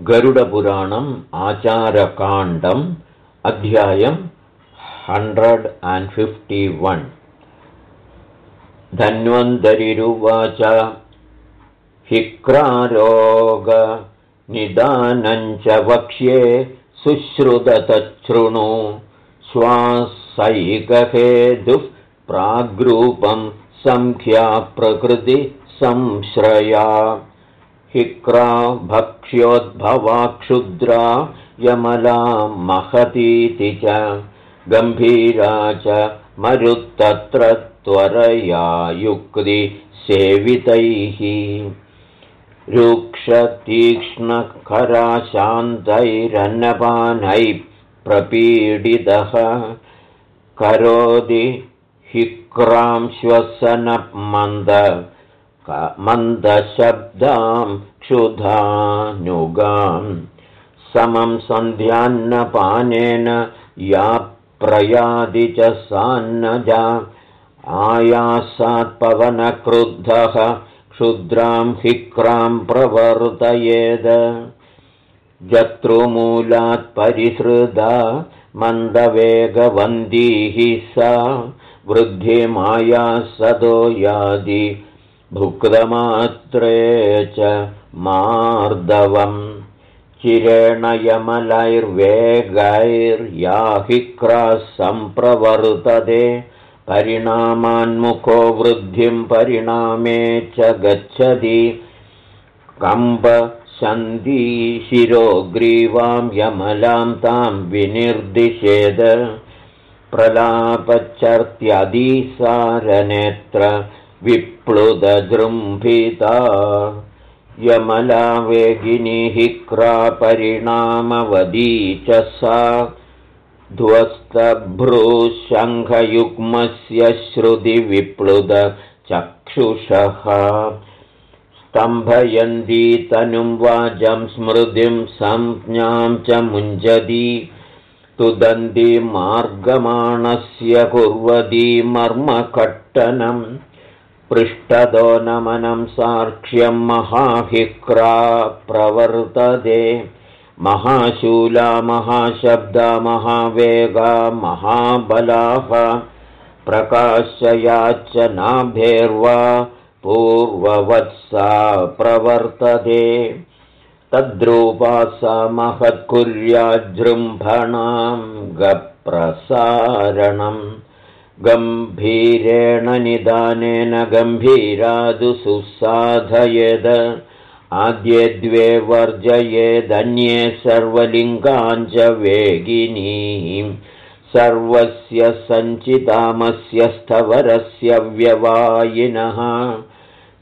गरुडपुराणम् आचारकाण्डम् अध्यायम् हण्ड्रेड् अण्ड् फिफ्टि वन्। धन्वन्तरिरुवाच। हिक्रारोगनिदानञ्च वक्ष्ये शुश्रुततच्छृणु श्वासैकहेतुः प्राग्रूपं सङ्ख्याप्रकृतिसंश्रया हिक्रा भक्ष्योद्भवा क्षुद्रा यमला महतीति च गम्भीरा च मरुत्तत्र त्वरया युक्तिसेवितैः रुक्षतीक्ष्णखराशान्तैरन्नपानैः प्रपीडितः। करोति हिक्रां श्वसनमन्द मन्दशब्दां क्षुधानुगाम् समं सन्ध्यान्नपानेन या प्रयादि च सान्नजा। आयासात्पवनक्रुद्धः क्षुद्रां हिक्रां प्रवर्तयेद। जतृमूलात्परिहृदा मन्दवेगवन्दीः सा। वृद्धिमाया सदो यादि भुक्तमात्रे च मार्दवम् चिरेण यमलैर्वेगैर्याहिक्राः सम्प्रवर्तते परिणामान्मुखो वृद्धिं परिणामे च गच्छति कम्बसन्धिशिरोग्रीवां यमलां तां विनिर्दिशेद प्रलापचर्त्यदिसारनेत्र विप्लुदजृम्भिता यमला परिणामवदी च सा। ध्वस्तभ्रूशङ्खयुग्मस्य श्रुतिविप्लुदचक्षुषः स्तम्भयन्ती तनुं वाजं स्मृतिं संज्ञां च मुञ्जति। तुदन्ती मार्गमाणस्य कुर्वती मर्मकट्टनम् पृष्ठदो नमनं साक्ष्यं महाभिक्रा प्रवर्तते। महाशूला महाशब्दा महावेगा महाबलाः। प्रकाशयाच्च नाभेर्वा पूर्ववत्सा प्रवर्तते। तद्रूपा सा महत्कुर्याजृम्भणां गप्रसारणम् गम्भीरेण निदानेन गम्भीरादु सुसाधयेद। आद्ये द्वे वर्जयेदन्ये सर्वलिङ्गाञ्च वेगिनीं सर्वस्य सञ्चितामस्य स्थवरस्य व्यवायिनः।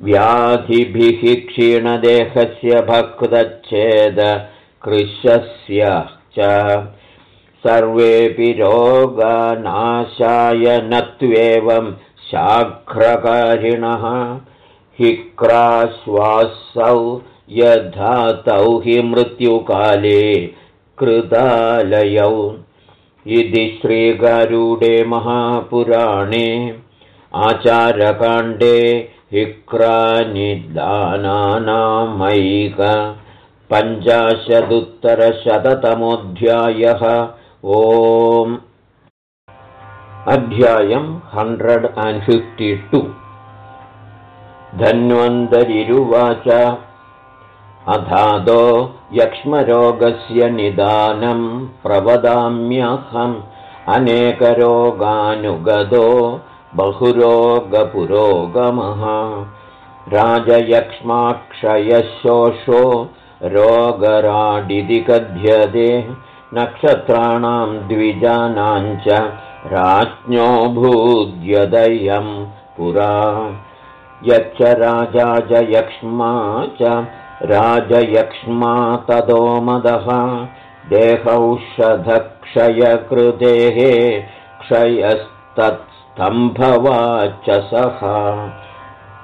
व्याधिभिः क्षीणदेहस्य भक्तच्छेद कृशस्य च सर्वेऽपि रोगानाशाय न त्वेवं शाघ्रकारिणः हिक्राश्वासौ यधातौ हि मृत्युकाले कृतालयौ। इति श्रीगारूडे महापुराणे आचारकाण्डे हिक्रानिदानानामैक पञ्चाशदुत्तरशततमोऽध्यायः ओम् अध्यायम् हण्ड्रेड् अण्ड् फिफ्टि टु। धन्वन्तरिरुवाच। अधादो यक्ष्मरोगस्य निदानम् प्रवदाम्यहम्। अनेकरोगानुगदो बहुरोगपुरोगमः। राजयक्ष्माक्षयशोषो रोगराडिति कथ्यते नक्षत्राणां द्विजानाञ्च राज्ञो भूद्यदयं पुरा। यच्च राजा जयक्ष्मा च राजयक्ष्मा तदो मदः। देहौषधक्षयकृतेः क्षयस्तत्स्तम्भवाच सः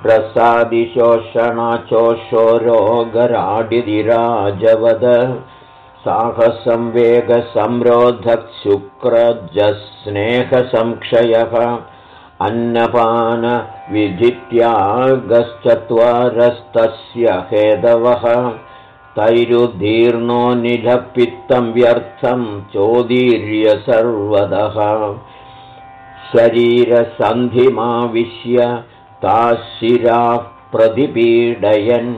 प्रसादिशोषणाचोषो रोगराडिराजवद साहसं वेगसंरोधक्शुक्रजस्नेहसंक्षयः अन्नपानविधित्यागश्चत्वारस्तस्य हेदवः तैरुदीर्णो निलपित्तं व्यर्थं चोदीर्य सर्वदः शरीरसन्धिमाविश्य ताः शिराः प्रतिपीडयन्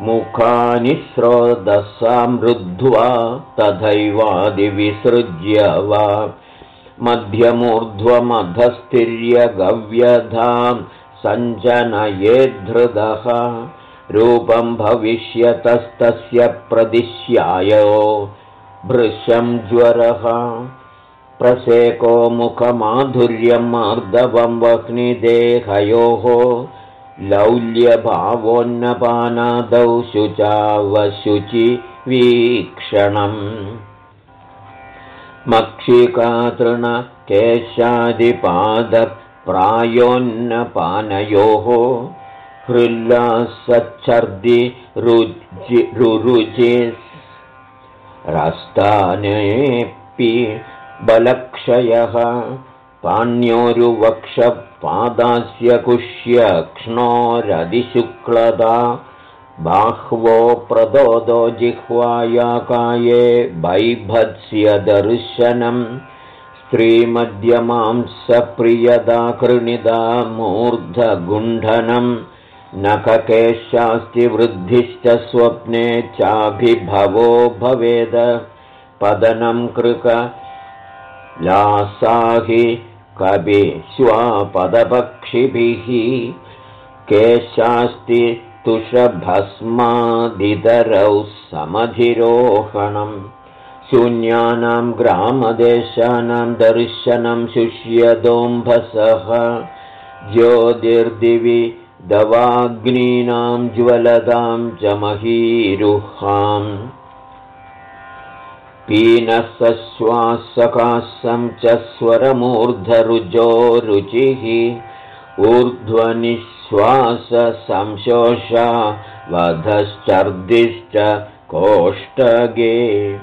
मुखानि स्रोदसां रुद्ध्वा तथैवादिविसृज्य वा। मध्यमूर्ध्वमधस्थिर्य गव्यधां सञ्जनयेद्धृदः रूपं भविष्यतस्तस्य प्रदिश्यायो भृशं ज्वरः। प्रसेको मुखमाधुर्यं मार्दवं वह्निदेहयोः लौल्यभावोन्नपानादौ शुचावशुचि वीक्षणम्। मक्षिकातृणकेशादिपादप्रायोन्नपानयोः हृल्लासच्छर्दि रुरुचि रस्तानेऽपि बलक्षयः पाण्योरुवक्षपादास्य कुष्यक्ष्णोरधिशुक्लदा बाह्वो प्रदोदो जिह्वाया काये वैभत्स्य दर्शनम् स्त्रीमध्यमांसप्रियदा कृणिदा मूर्धगुण्ठनम् नखकेशास्ति वृद्धिश्च स्वप्ने चाभिभवो भवेद पदनं कृक लासाहि कविश्वापदपक्षिभिः केशास्ति तुषभस्मादितरौ समधिरोहणम् शून्यानां ग्रामदेशानां दर्शनं शुष्यदोम्भसः ज्योतिर्दिवि दवाग्नीनां ज्वलदां च महीरुहाम् पीनसश्वासकासं च स्वरमूर्धरुजो रुचिः। ऊर्ध्वनिःश्वाससंशोषा वधश्चर्दिश्च कोष्टगे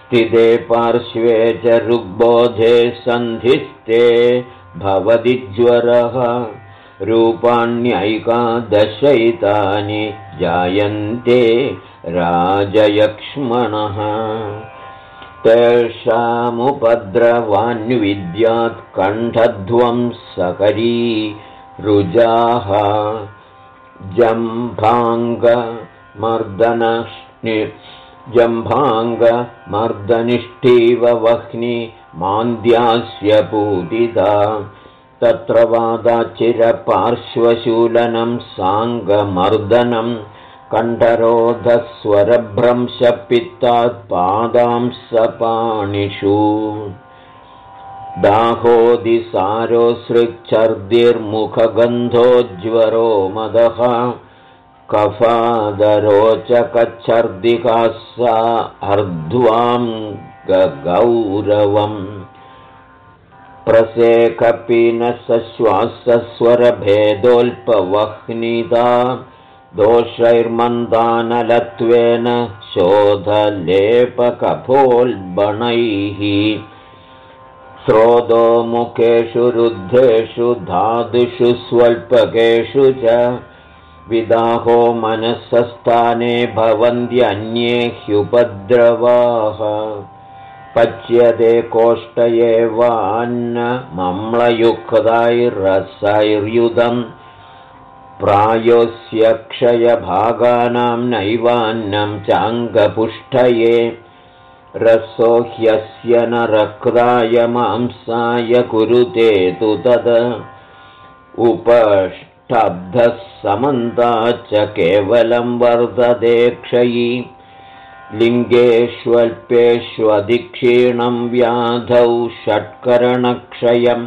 स्थिते पार्श्वे च ऋग्बोधे सन्धिस्ते भवति ज्वरः। रूपाण्यैकादशैतानि जायन्ते राजयक्ष्मणः तेषामुपद्रवान्विद्यात् कण्ठध्वं सकरी रुजाः जम्भाङ्गमर्दनष्णि जम्भाङ्गमर्दनिष्ठीव वह्नि मान्द्यास्य पूतिता तत्र वादाचिरपार्श्वशूलनं साङ्गमर्दनम् कण्ठरोधस्वरभ्रंशपित्तात्पादांसपाणिषु दाहोदिसारोसृच्छर्दिर्मुखगन्धोज्वरो मदः। कफादरोचकच्छर्दिका सा अर्ध्वां गगौरवम्। प्रसेकपिनसश्वासस्वरभेदोऽल्पवह्निदा दोषैर्मन्दानलत्वेन शोधलेपकफोल्बणैः। स्रोतो मुखेषु रुद्धेषु धातुषु स्वल्पकेषु च विदाहो मनसस्थाने भवन्त्यन्ये ह्युपद्रवाः। पच्यते कोष्ठ एवान्नमम्लयुक्तैरसैर्युधम् प्रायोस्य क्षयभागानां नैवान्नं चाङ्गपुष्ठये रसो ह्यस्य न रक्ताय मांसाय कुरुते तु तद उपष्टब्धः समन्ता च केवलं वर्धते क्षयी। लिङ्गेष्वल्पेष्वधिक्षीणं व्याधौ षट्करणक्षयम्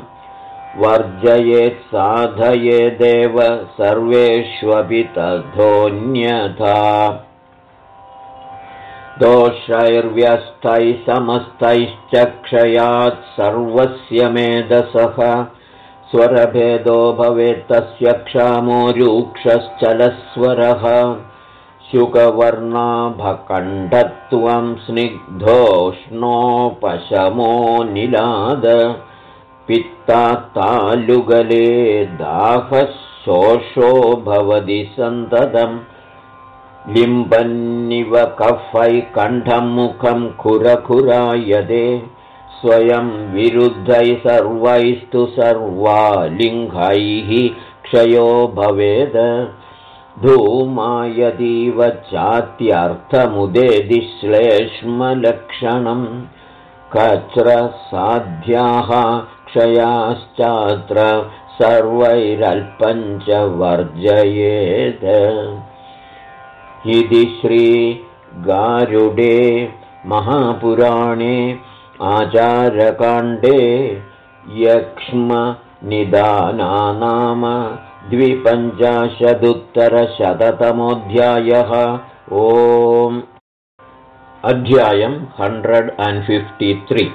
वर्जयेत् साधयेदेव सर्वेष्वपि तथोऽन्यथा। दोषैर्व्यस्तैः समस्तैश्च क्षयात् सर्वस्य मेधसः। स्वरभेदो भवेत्तस्य क्षामो रूक्षश्चलस्वरः। शुकवर्णाभकण्ठत्वं स्निग्धोष्णोपशमो निलाद पित्तात्तालुगले दाहः शोषो भवति सन्ततम्। लिम्बन्निव कफै कण्ठं मुखं खुरखुरायदे स्वयं विरुद्धैः सर्वैस्तु सर्वा लिङ्गैः क्षयो भवेद। धूमायतीव चात्यर्थमुदेदिश्लेष्मलक्षणम् कच्रसाध्याः क्षयाश्चात्र सर्वैरल्पञ्च वर्जयेत् इति श्रीगारुडे महापुराणे आचारकाण्डे यक्ष्मनिदानानाम द्विपञ्चाशदुत्तरशततमोऽध्यायः। ओम्। अध्यायम् हण्ड्रेड् अण्ड् फिफ्टि त्रि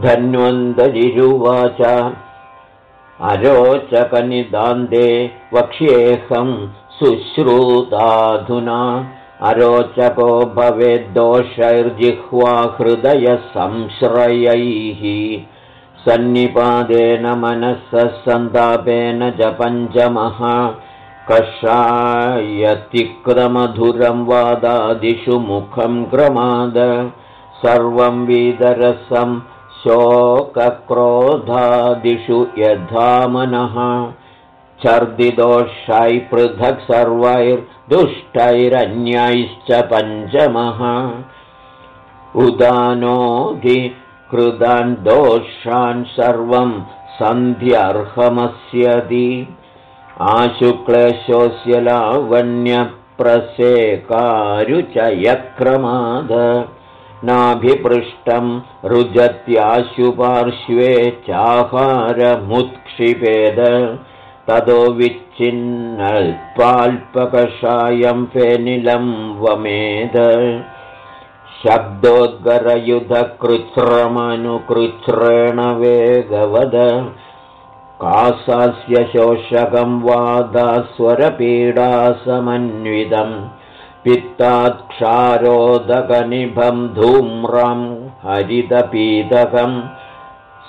धन्वन्तरिरुवाच अरोचकनिदान्ते वक्ष्येऽहं शुश्रुताधुना। अरोचको भवेद्दोषैर्जिह्वा हृदयसंश्रयैः। सन्निपादेन मनःसः सन्तापेन च पञ्चमः कषायतिक्रमधुरं वादादिषु मुखं क्रमाद। सर्वं विदरसं शोकक्रोधादिषु यथा मनः छर्दिदोषै पृथक् सर्वैर्दुष्टैरन्यैश्च पञ्चमः। उदानोधि कृदान् दोषान् सर्वं सन्ध्यर्हमस्यति आशुक्लेशोऽस्य लावण्यप्रसेकारुचयक्रमाद नाभिपृष्टं रुजत्याशुपार्श्वे चाहारमुत्क्षिपेद। ततो विच्छिन्नल्पाल्पकषायं फेनिलं वमेद शब्दोद्गरयुधकृच्छ्रमनुकृच्छ्रेण वेगवद। कासास्य शोषकं वादास्वरपीडासमन्वितम् पित्तात्क्षारोदकनिभं धूम्रं हरितपीतकं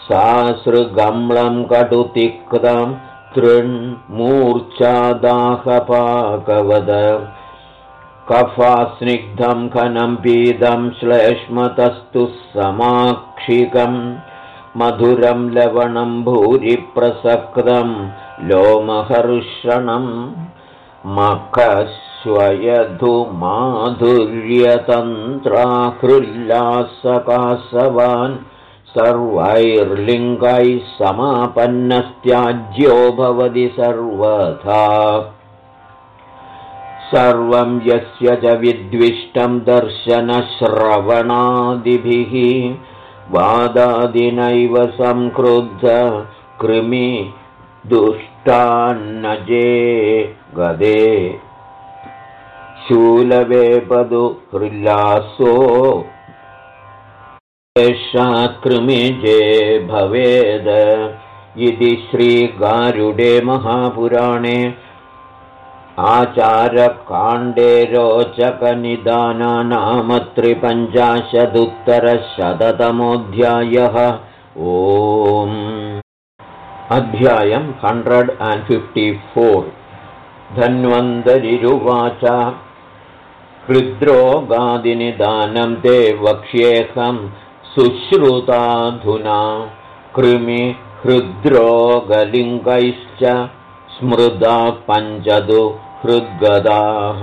सासृगम्लं कटुतिक्तं तृण्मूर्च्छादाहपाकवद। कफास्निग्धं खनं पीतं श्लेष्मतस्तु समाक्षिकम् मधुरं लवणं भूरिप्रसक्तं लोमहर्षणम् मखस्वयधुमाधुर्यतन्त्राहृल्लासकासवान् सर्वैर्लिङ्गैः समापन्नस्त्याज्यो भवति सर्वथा। सर्वं यस्य च विद्विष्टं दर्शनश्रवणादिभिः वादादिनैव संक्रुद्ध कृमि दुष्टान्नजे गदे शूलवेपदु हृल्लासो एषा कृमिजे भवेद इति श्रीगारुडे महापुराणे आचारकाण्डे रोचकनिदानानाम त्रिपञ्चाशदुत्तरशततमोऽध्यायः ओम् अध्यायम् हण्ड्रेड् अण्ड् फिफ्टि फोर् धन्वन्तरिरुवाच हृद्रोगादिनिदानं ते वक्ष्येऽहं सुश्रुताधुना कृमि हृद्रोगलिङ्गैश्च स्मृदा पञ्चदु हृद्गदाः।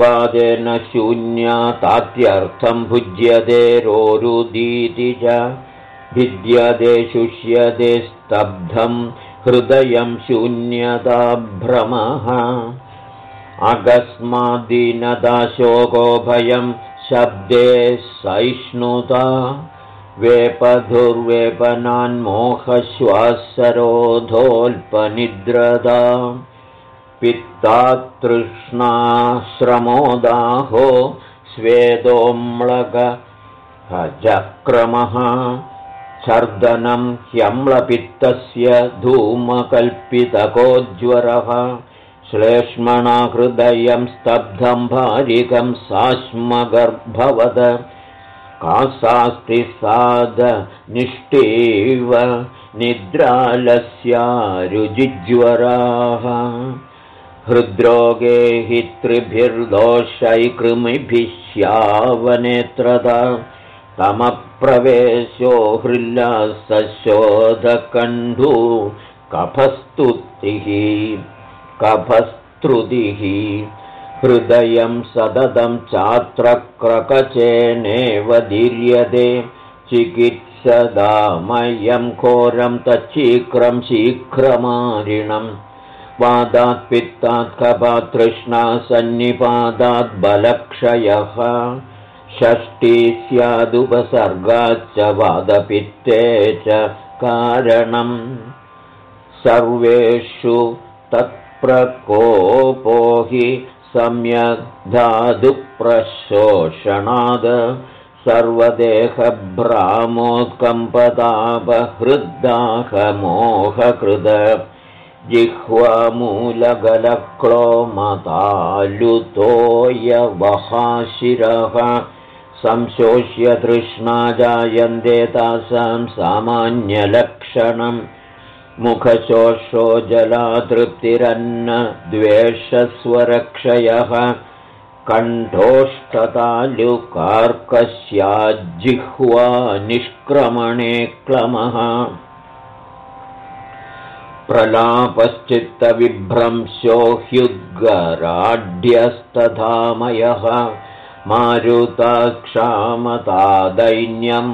वादेन शून्या तात्यर्थं भुज्यते रोरुदीति च भिद्यते शुष्यते स्तब्धं हृदयं शून्यताभ्रमः अकस्मादीनदा शोको भयं शब्दे सहिष्णुता वेपधुर्वेपनान्मोहश्वासरोधोऽल्पनिद्रदा पित्तातृष्णाश्रमोदाहो स्वेदोम्लगजक्रमः छर्दनं ह्यम्लपित्तस्य धूमकल्पितकोज्वरः श्लेष्मणा हृदयं स्तब्धं भारिकं साश्मगर्भवद। कासास्ति निष्टेव निद्रालस्यारुजिज्वराः। हृद्रोगे हि त्रिभिर्दोषैकृमिभिः तमप्रवेशो हृल्लासशोधकण्डु कफस्तुतिः कफस्तृतिः हृदयं सततं चात्रक्रकचेनेव दीर्यते। चिकित्सदामयं घोरं तच्छीघ्रं शीघ्रमारिणम् पादात् पित्तात् कपातृष्णा सन्निपादात् बलक्षयः। षष्ठी स्यादुपसर्गाच्च वादपित्ते च कारणम्। सर्वेषु तत्प्रकोपो हि सम्यग्धादुप्रशोषणाद् सर्वदेहभ्रामोत्कम्पतापहृद्दाहमोहकृद जिह्वामूलगलक्लोमतालुतोयवहाशिरः संशोष्य तृष्णा जायन्ते तासां सामान्यलक्षणम् मुखशोषो जलातृप्तिरन्न द्वेषस्वरक्षयः कण्ठोष्ठतालुकार्कस्याज्जिह्वा निष्क्रमणे क्लमः। प्रलापश्चित्तविभ्रंशो ह्युद्गराढ्यस्तधामयः मारुताक्षामतादैन्यं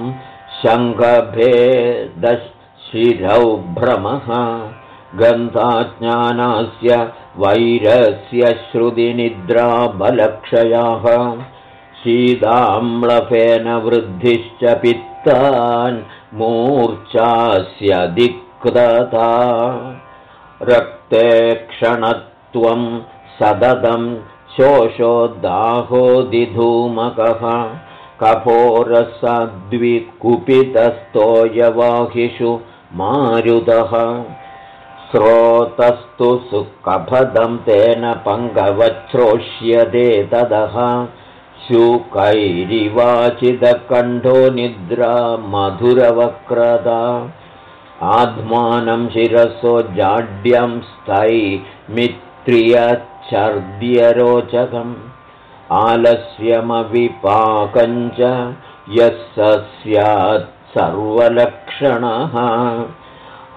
शङ्खभेदशिरौ भ्रमः गन्धाज्ञानस्य वैरस्य श्रुतिनिद्राबलक्षयाः। शीताम्लफेन वृद्धिश्च पित्तान् मूर्च्छास्यदिक् रक्ते क्षणत्वं सददं शोषोदाहोदिधूमकः कपोरसद्विकुपितस्तोयवाहिषु मारुतः स्रोतस्तु सुकफदं तेन पङ्गवच्छ्रोष्यते तदः। शुकैरिवाचिदकण्ठो निद्रा मधुरवक्रदा। आत्मानं शिरसो जाड्यं स्थै मित्र्यच्छर्द्यरोचकम्। आलस्यमविपाकञ्च यः स स्यात् सर्वलक्षणः।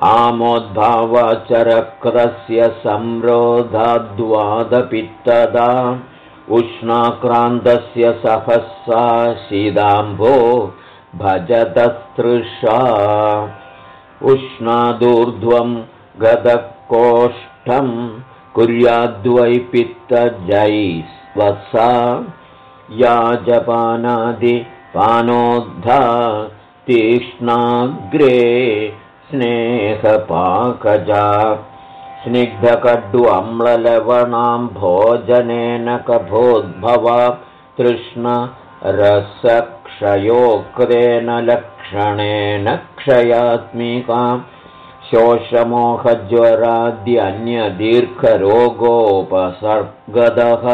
आमोद्भावाचरक्रस्य संरोधाद्वादपित्तदा उष्णाक्रान्तस्य सहसा शीदाम्भो भजतस्तृषा। उष्णादूर्ध्वं गदकोष्ठं कुर्याद्वैपित्तजैस्वसा याजपानादिपानोद्धा तीक्ष्णाग्रे स्नेहपाकजा स्निग्धकड्वम्ललवणां भोजनेन कभोद्भवा तृष्णरसक्षयोक्तेन लक्षणेन क्षयात्मिका शोषमोहज्वराद्यन्यदीर्घरोगोपसर्गदः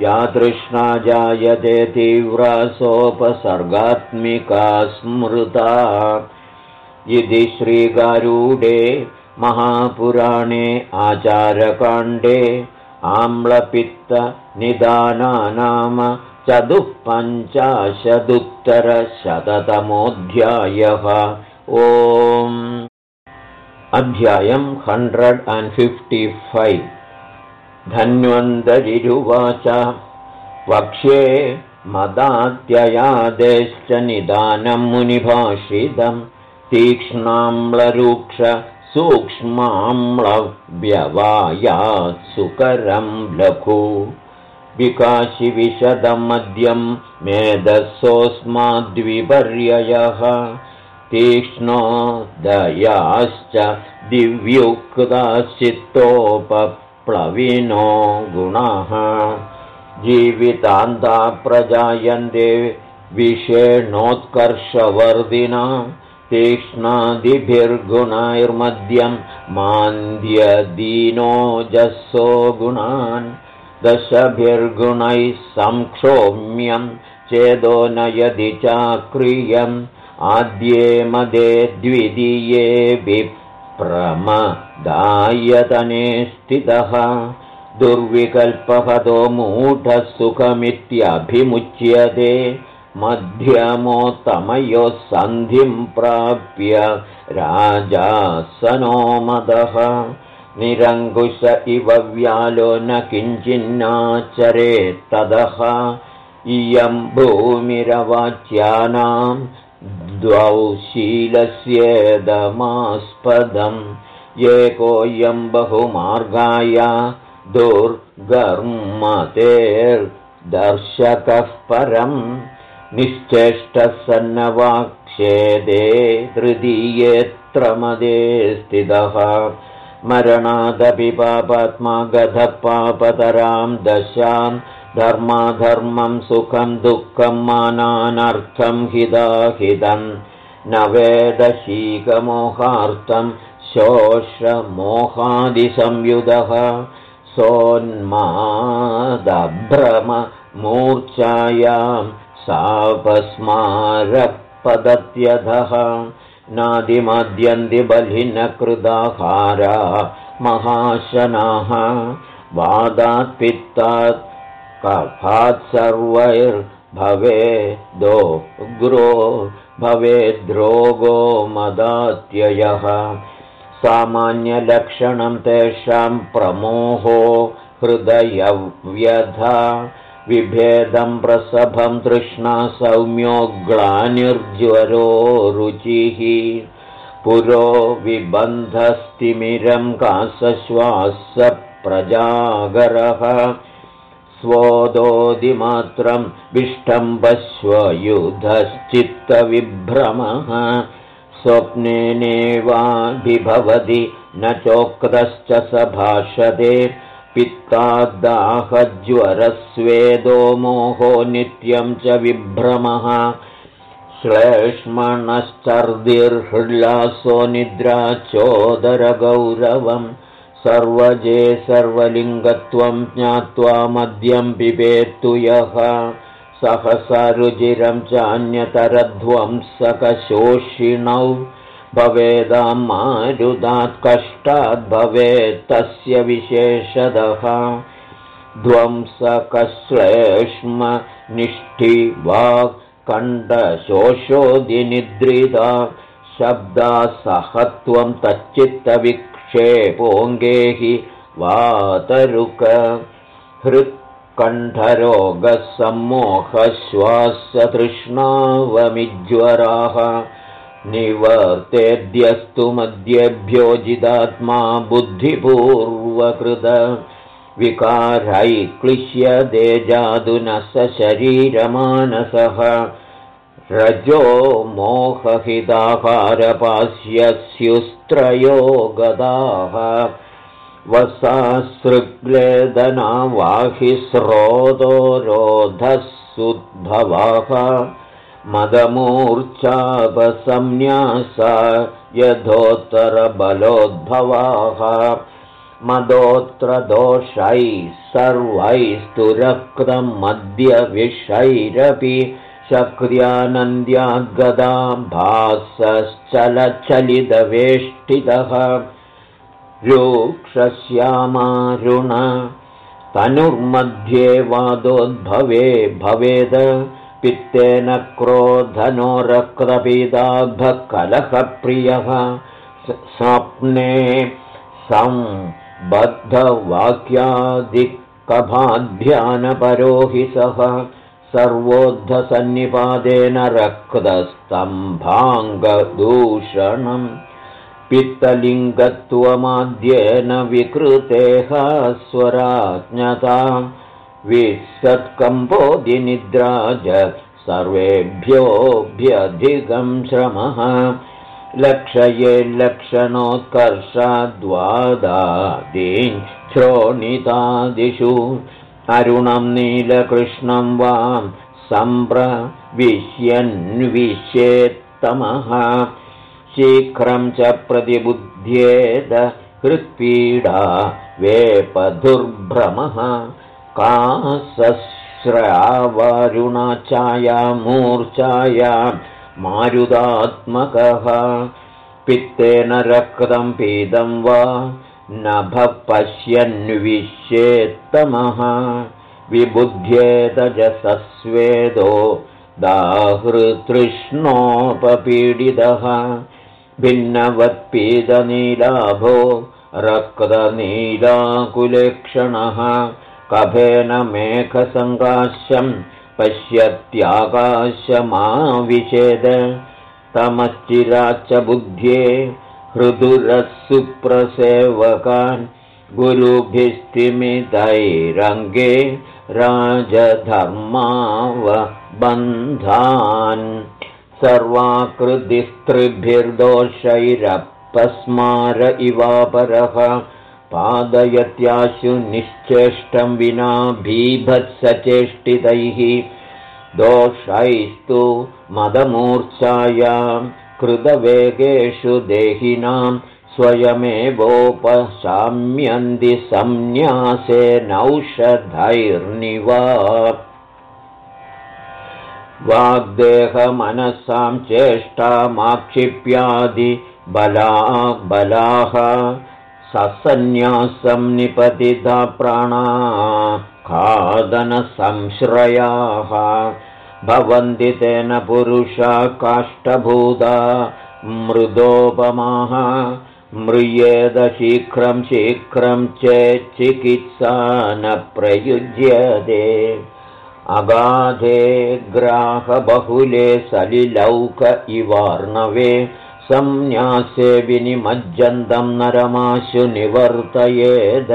या तृष्णा जायते तीव्रासोपसर्गात्मिका स्मृता। इति श्रीगारूडे महापुराणे आचारकाण्डे आम्लपित्तनिदानानाम चतुःपञ्चाशदुत्तरशततमोऽध्यायः। ओम्। अध्यायम् हण्ड्रेड् अण्ड् फिफ्टि फैव् धन्वन्तरिरुवाच। वक्ष्ये मदात्ययादेश्च निदानं मुनिभाषितं तीक्ष्णाम्लरूक्ष सूक्ष्माम्लव्यवायात् सुकरं लघु। विकाशिविशदं मद्यं मेधसोऽस्माद्विपर्ययः तीक्ष्णोदयाश्च दिव्युक्ताश्चित्तोपप्लविनो गुणाः। जीवितान्ता प्रजायन्ते विषेणोत्कर्षवर्धिना तीक्ष्णादिभिर्गुणैर्मध्यं मान्द्यदीनोजसो गुणान्। दशभिर्गुणैः संक्षोम्यं चेदो नयदि चाक्रियम्। आद्ये मदे द्वितीये विप्रमदायतने स्थितः। दुर्विकल्पहतो मूढः सुखमित्यभिमुच्यते मध्यमोत्तमयोः सन्धिं प्राप्य राजा मदः। निरङ्कुश इव व्यालो न किञ्चिन्नाचरेत्तदः। इयं भूमिरवाच्यानां द्वौ शीलस्येदमास्पदम् एकोऽयं बहुमार्गाय दुर्गर्मतेर्दर्शकः परम्। निश्चेष्टः सन्नवाक्षेदे तृतीयेऽत्र मदे स्थितः। मरणादपि पापात्मा गधः पापतरां दशां धर्माधर्मं सुखं दुःखं मानानर्थं हिदाहिदं न वेदशीकमोहार्थं शोषमोहादिसंयुधः सोन्मादभ्रममूर्च्छायां सापस्मारपदत्यधः नादिमद्यन्तिबलिनकृदाहारा महाशनाः। वादात् कफात् सर्वैर्भवेदोग्रो भवेद्रोगो मदात्ययः। सामान्यलक्षणं तेषां प्रमोहो हृदयव्यधा विभेदं प्रसभं तृष्णा सौम्यो ग्लानिर्ज्वरो रुचिः। पुरो विबन्धस्तिमिरं कासश्वासप्रजागरः स्वोदोदिमात्रं विष्टम्बश्वयुधश्चित्तविभ्रमः स्वप्नेनेवाभिभवति न चोक्तश्च स भाषते पित्ताद्दाहज्वरस्वेदो मोहो नित्यं च विभ्रमः। श्लेष्मणश्चर्दिर्हृल्लासो निद्रा चोदरगौरवं सर्वजे सर्वलिङ्गत्वं ज्ञात्वा मद्यं पिबेत्तु यः। सहसा रुचिरं चान्यतरध्वंसकशोषिणौ भवेदां मारुदात् कष्टाद् भवेत् तस्य विशेषदः। ध्वंसकश्लेष्म निष्ठि वाक् कण्ठशोषोदिनिद्रिता हि वातरुक हृत्कण्ठरोगसम्मोहश्वासतृष्णावमिज्वराः निवर्तेद्यस्तु मध्येभ्यो जिदात्मा बुद्धिपूर्वकृत विकारैः क्लिश्यते जादुनः स शरीरमानसः रजो मोहहिताहारपास्यस्युस्त्रयो गदाः वसासृग्लेदनावाहिस्रोतो रोधः सुद्भवाः मदमूर्च्छापसंन्यासा यथोत्तरबलोद्भवाः मदोऽत्र दोषैः सर्वैस्तु रक्तं मद्यविषैरपि शक्र्यानन्द्याद्गदा भासश्चलचलितवेष्टितः। रूक्षश्यामारुण तनुर्मध्ये वादोद्भवे भवेद पित्तेन क्रोधनो रक्तपीदाभकलहप्रियः स्वप्ने संबद्धवाक्यादिकभाध्यानपरो हि सः सर्वोद्धसन्निपादेन रक्तस्तम्भाङ्गदूषणम् पित्तलिङ्गत्वमाद्येन विकृतेः स्वराज्ञता विसत्कम्पोदिनिद्रा च सर्वेभ्योऽभ्यधिकं श्रमः लक्षये लक्षणोत्कर्षाद्वादादीन् श्रोणितादिषु अरुणं नीलकृष्णं वां सम्प्रविश्यन्विष्येत्तमः शीघ्रं च प्रतिबुध्येद हृत्पीडा वेपधुर्भ्रमः कासस्रावारुणाचायामूर्च्छायां मारुदात्मकः। पित्तेन रक्तं पीदं वा नभः पश्यन्विष्येत्तमः विबुध्येतजसस्वेदो दाहृतृष्णोपपीडितः। भिन्नवत्पीतनीलाभो रक्तनीलाकुलेक्षणः। कफेन मेघसङ्काश्यं पश्यत्याकाशमाविशेद तमश्चिराच्च बुध्ये हृदुरः सुप्रसेवकान् गुरुभिस्तिमितैरङ्गे राजधर्मावबन्धान् सर्वाकृतिस्त्रिभिर्दोषैरपस्मार इवापरः पादयत्याशु निश्चेष्टं विना भीभत्सचेष्टितैः दोषैस्तु मदमूर्च्छायां कृतवेगेषु देहिनां स्वयमेवोपशाम्यन्ति संन्यासेनौषधैर्निवा वाग्देहमनसां चेष्टामाक्षिप्यादिबला बलाः ससन्न्यासं निपतिता प्राणा खादनसंश्रयाः भवन्ति तेन पुरुषा काष्ठभूता मृदोपमाः म्रियेदशीघ्रं शीघ्रं चेच्चिकित्सा न प्रयुज्यते। अगाधे ग्राहबहुले सलिलौक इवार्णवे संन्यासे विनिमज्जन्तं नरमाशु निवर्तयेद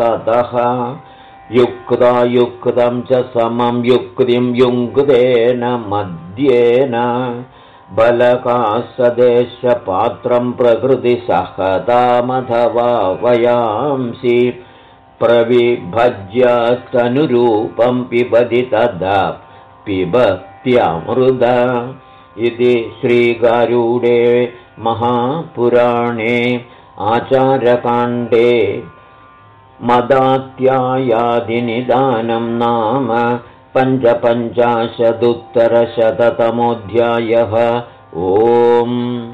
मदमानरोषतोषप्रवृत्तिभिरितस्ततः युक्तायुक्तं च समं युक्तिं युङ्क्तेन मद्येन बलकासदेशपात्रं प्रकृतिसहतामथवा वयांसि प्रविभज्यस्तनुरूपं पिबति तदा पिबत्यामृद इति श्रीगारूडे महापुराणे आचारकाण्डे मदात्यायादिनिदानं नाम पञ्चपञ्चाशदुत्तरशततमोऽध्यायः। ओम्